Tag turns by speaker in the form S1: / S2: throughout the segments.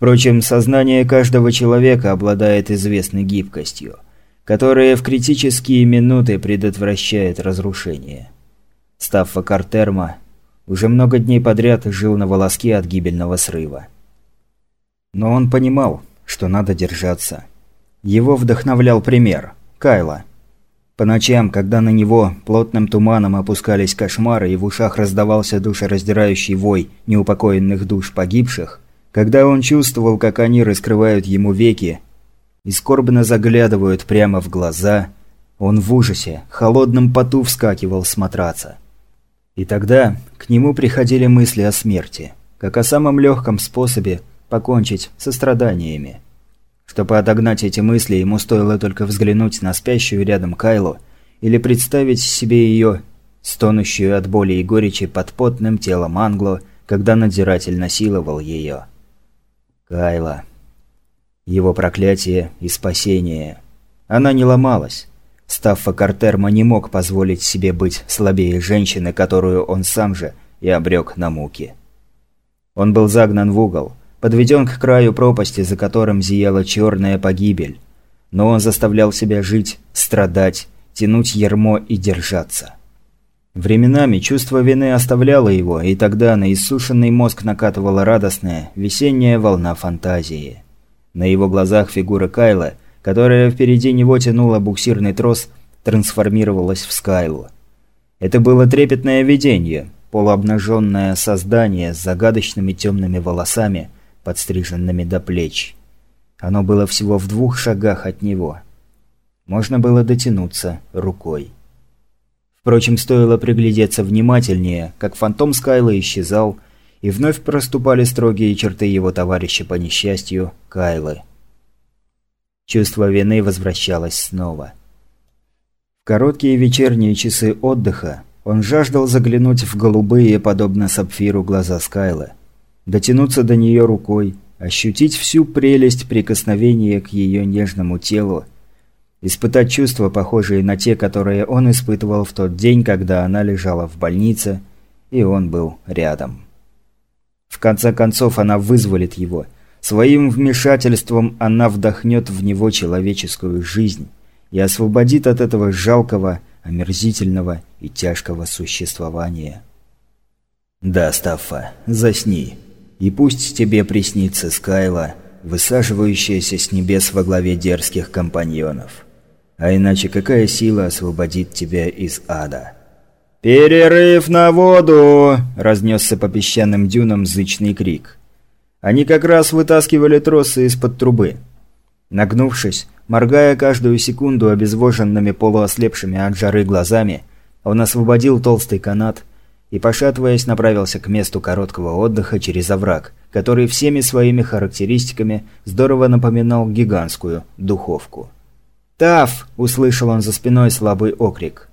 S1: Впрочем, сознание каждого человека обладает известной гибкостью, которая в критические минуты предотвращает разрушение. Стаффа Картерма уже много дней подряд жил на волоске от гибельного срыва. Но он понимал, что надо держаться. Его вдохновлял пример – Кайла. По ночам, когда на него плотным туманом опускались кошмары и в ушах раздавался душераздирающий вой неупокоенных душ погибших, когда он чувствовал, как они раскрывают ему веки и скорбно заглядывают прямо в глаза, он в ужасе, холодным поту вскакивал с матраца. И тогда к нему приходили мысли о смерти, как о самом легком способе покончить со страданиями. Чтобы отогнать эти мысли, ему стоило только взглянуть на спящую рядом Кайлу или представить себе ее, стонущую от боли и горечи под потным телом Англо, когда надзиратель насиловал ее. Кайла. Его проклятие и спасение. Она не ломалась. Стаффа Картерма не мог позволить себе быть слабее женщины, которую он сам же и обрек на муки. Он был загнан в угол, подведен к краю пропасти, за которым зияла черная погибель. Но он заставлял себя жить, страдать, тянуть ермо и держаться. Временами чувство вины оставляло его, и тогда на иссушенный мозг накатывала радостная, весенняя волна фантазии. На его глазах фигура Кайла – которая впереди него тянула буксирный трос, трансформировалась в Скайлу. Это было трепетное видение, полуобнаженное создание с загадочными темными волосами, подстриженными до плеч. Оно было всего в двух шагах от него. Можно было дотянуться рукой. Впрочем, стоило приглядеться внимательнее, как фантом Скайла исчезал, и вновь проступали строгие черты его товарища по несчастью, Кайлы. Чувство вины возвращалось снова. В короткие вечерние часы отдыха он жаждал заглянуть в голубые, подобно сапфиру, глаза Скайла. Дотянуться до нее рукой, ощутить всю прелесть прикосновения к ее нежному телу, испытать чувства, похожие на те, которые он испытывал в тот день, когда она лежала в больнице, и он был рядом. В конце концов она вызволит его – Своим вмешательством она вдохнет в него человеческую жизнь и освободит от этого жалкого, омерзительного и тяжкого существования. «Да, Стаффа, засни, и пусть тебе приснится Скайла, высаживающаяся с небес во главе дерзких компаньонов. А иначе какая сила освободит тебя из ада?» «Перерыв на воду!» – разнесся по песчаным дюнам зычный крик. Они как раз вытаскивали тросы из-под трубы. Нагнувшись, моргая каждую секунду обезвоженными полуослепшими от жары глазами, он освободил толстый канат и, пошатываясь, направился к месту короткого отдыха через овраг, который всеми своими характеристиками здорово напоминал гигантскую духовку. «Тав!» – услышал он за спиной слабый окрик.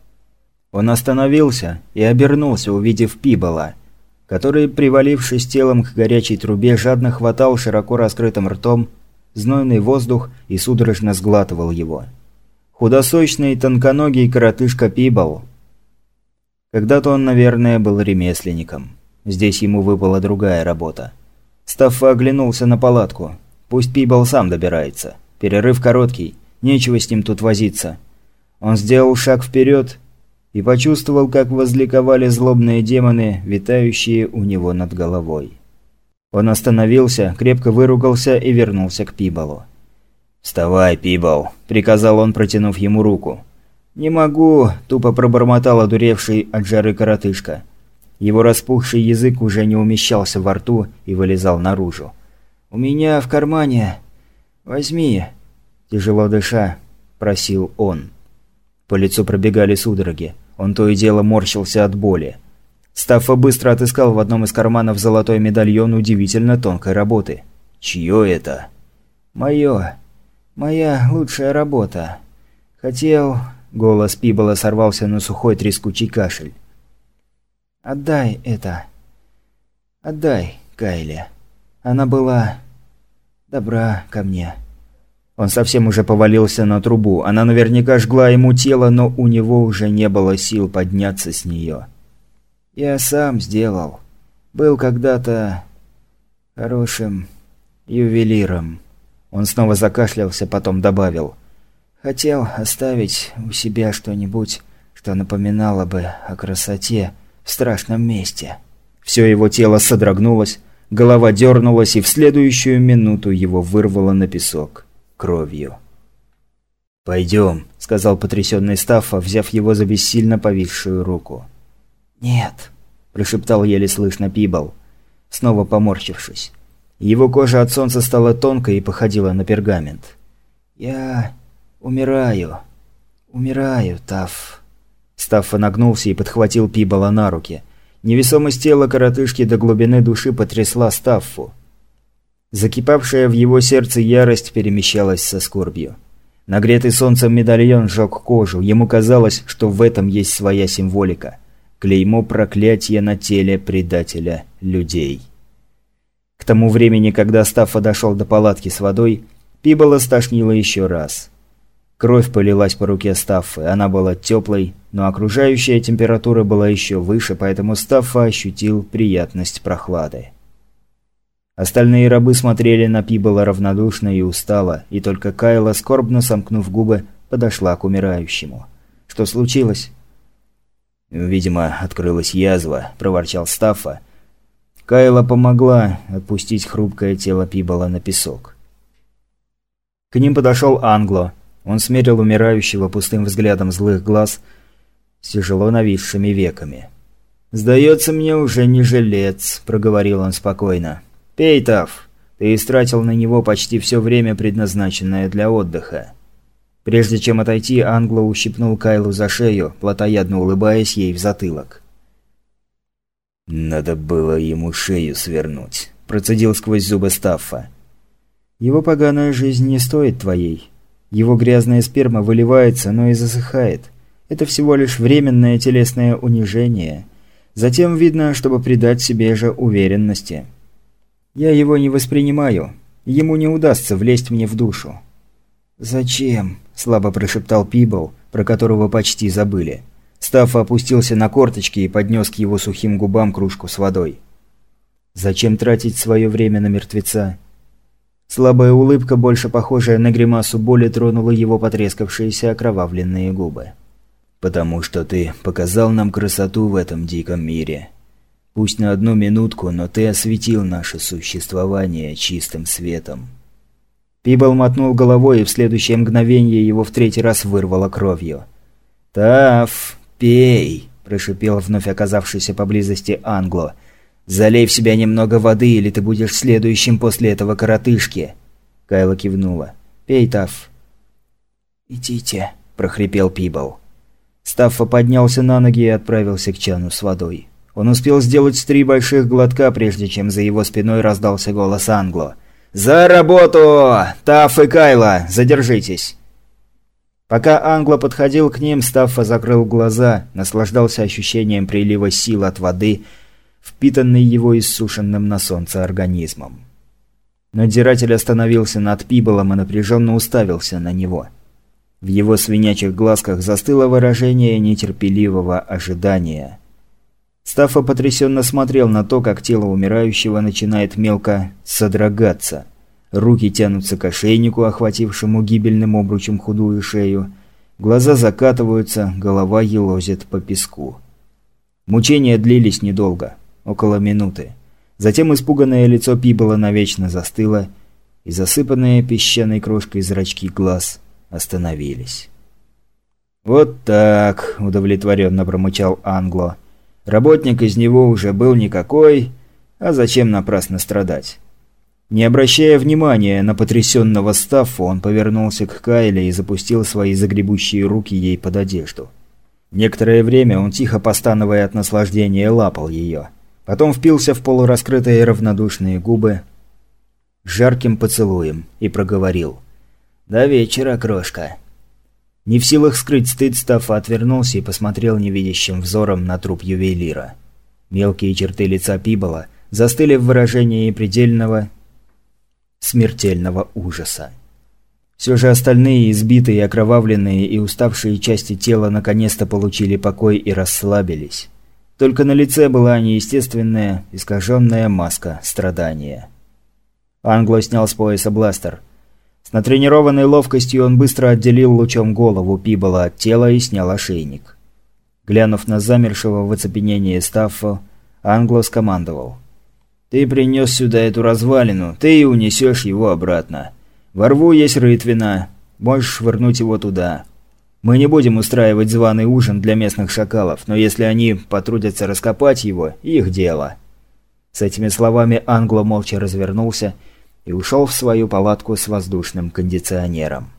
S1: Он остановился и обернулся, увидев Пибола – который, привалившись телом к горячей трубе, жадно хватал широко раскрытым ртом знойный воздух и судорожно сглатывал его. Худосочный, тонконогий коротышка Пибал. Когда-то он, наверное, был ремесленником. Здесь ему выпала другая работа. Стаффа оглянулся на палатку. Пусть Пибал сам добирается. Перерыв короткий, нечего с ним тут возиться. Он сделал шаг вперед и почувствовал, как возликовали злобные демоны, витающие у него над головой. Он остановился, крепко выругался и вернулся к Пибалу. «Вставай, Пибал», – приказал он, протянув ему руку. «Не могу», – тупо пробормотал одуревший от жары коротышка. Его распухший язык уже не умещался во рту и вылезал наружу. «У меня в кармане. Возьми», – тяжело дыша, просил он. По лицу пробегали судороги. Он то и дело морщился от боли. Стаффа быстро отыскал в одном из карманов золотой медальон удивительно тонкой работы. «Чье это?» «Мое. Моя лучшая работа. Хотел...» Голос Пибола сорвался на сухой трескучий кашель. «Отдай это. Отдай, Кайли. Она была... добра ко мне». Он совсем уже повалился на трубу. Она наверняка жгла ему тело, но у него уже не было сил подняться с нее. «Я сам сделал. Был когда-то... хорошим ювелиром». Он снова закашлялся, потом добавил. «Хотел оставить у себя что-нибудь, что напоминало бы о красоте в страшном месте». Все его тело содрогнулось, голова дернулась, и в следующую минуту его вырвало на песок кровью. «Пойдем», — сказал потрясенный Стаффа, взяв его за бессильно повисшую руку.
S2: «Нет», —
S1: прошептал еле слышно Пибл, снова поморщившись. Его кожа от солнца стала тонкой и походила на пергамент.
S2: «Я умираю. Умираю, Таф».
S1: Стаффа нагнулся и подхватил Пибола на руки. Невесомость тела коротышки до глубины души потрясла Стаффу. Закипавшая в его сердце ярость перемещалась со скорбью. Нагретый солнцем медальон сжег кожу, ему казалось, что в этом есть своя символика. Клеймо проклятия на теле предателя людей. К тому времени, когда Стаффа дошел до палатки с водой, Пибола стошнило еще раз. Кровь полилась по руке Стаффы, она была теплой, но окружающая температура была еще выше, поэтому Стаффа ощутил приятность прохлады. Остальные рабы смотрели на Пибола равнодушно и устало, и только Кайла, скорбно сомкнув губы, подошла к умирающему. «Что случилось?» «Видимо, открылась язва», – проворчал Стаффа, Кайла помогла отпустить хрупкое тело Пибола на песок. К ним подошел Англо. Он смерил умирающего пустым взглядом злых глаз с тяжело нависшими веками. «Сдается мне уже не жилец», — проговорил он спокойно. «Пей, Таф. Ты истратил на него почти все время, предназначенное для отдыха». Прежде чем отойти, Англо ущипнул Кайлу за шею, плотоядно улыбаясь ей в затылок. «Надо было ему шею свернуть», – процедил сквозь зубы Стаффа. «Его поганая жизнь не стоит твоей. Его грязная сперма выливается, но и засыхает. Это всего лишь временное телесное унижение. Затем видно, чтобы придать себе же уверенности. Я его не воспринимаю. Ему не удастся влезть мне в душу».
S2: «Зачем?»
S1: – слабо прошептал Пибл, про которого почти забыли. Стаффа опустился на корточки и поднес к его сухим губам кружку с водой. «Зачем тратить свое время на мертвеца?» Слабая улыбка, больше похожая на гримасу боли, тронула его потрескавшиеся окровавленные губы. «Потому что ты показал нам красоту в этом диком мире. Пусть на одну минутку, но ты осветил наше существование чистым светом». Пибл мотнул головой, и в следующее мгновение его в третий раз вырвало кровью. «Таф, «Пей!» – прошипел вновь оказавшийся поблизости Англо. «Залей в себя немного воды, или ты будешь следующим после этого коротышки!» Кайла кивнула. «Пей, Тафф!»
S2: «Идите!»
S1: – прохрипел Пибл. Стаффа поднялся на ноги и отправился к чану с водой. Он успел сделать три больших глотка, прежде чем за его спиной раздался голос Англо. «За работу! Тафф и Кайла, задержитесь!» Пока Англо подходил к ним, Стаффа закрыл глаза, наслаждался ощущением прилива сил от воды, впитанной его иссушенным на солнце организмом. Надзиратель остановился над Пиболом и напряженно уставился на него. В его свинячих глазках застыло выражение нетерпеливого ожидания. Стаффа потрясенно смотрел на то, как тело умирающего начинает мелко содрогаться – Руки тянутся к ошейнику, охватившему гибельным обручем худую шею. Глаза закатываются, голова елозит по песку. Мучения длились недолго, около минуты. Затем испуганное лицо Пибола навечно застыло, и засыпанные песчаной крошкой зрачки глаз остановились. «Вот так», – удовлетворенно промычал Англо. «Работник из него уже был никакой, а зачем напрасно страдать?» Не обращая внимания на потрясенного Стаффу, он повернулся к Кайле и запустил свои загребущие руки ей под одежду. Некоторое время он, тихо постановая от наслаждения, лапал ее. Потом впился в полураскрытые равнодушные губы жарким поцелуем и проговорил. «До вечера, крошка». Не в силах скрыть стыд, Стаффа отвернулся и посмотрел невидящим взором на труп ювелира. Мелкие черты лица Пибола застыли в выражении предельного смертельного ужаса. Все же остальные избитые, окровавленные и уставшие части тела наконец-то получили покой и расслабились. Только на лице была неестественная, искаженная маска страдания. Англо снял с пояса бластер. С натренированной ловкостью он быстро отделил лучом голову Пибола от тела и снял ошейник. Глянув на замершего в оцепенении Стаффа, Англо скомандовал. «Ты принес сюда эту развалину, ты и унесешь его обратно. Во рву есть рытвина, можешь швырнуть его туда. Мы не будем устраивать званый ужин для местных шакалов, но если они потрудятся раскопать его, их дело». С этими словами Англо молча развернулся и ушел в свою палатку с воздушным кондиционером.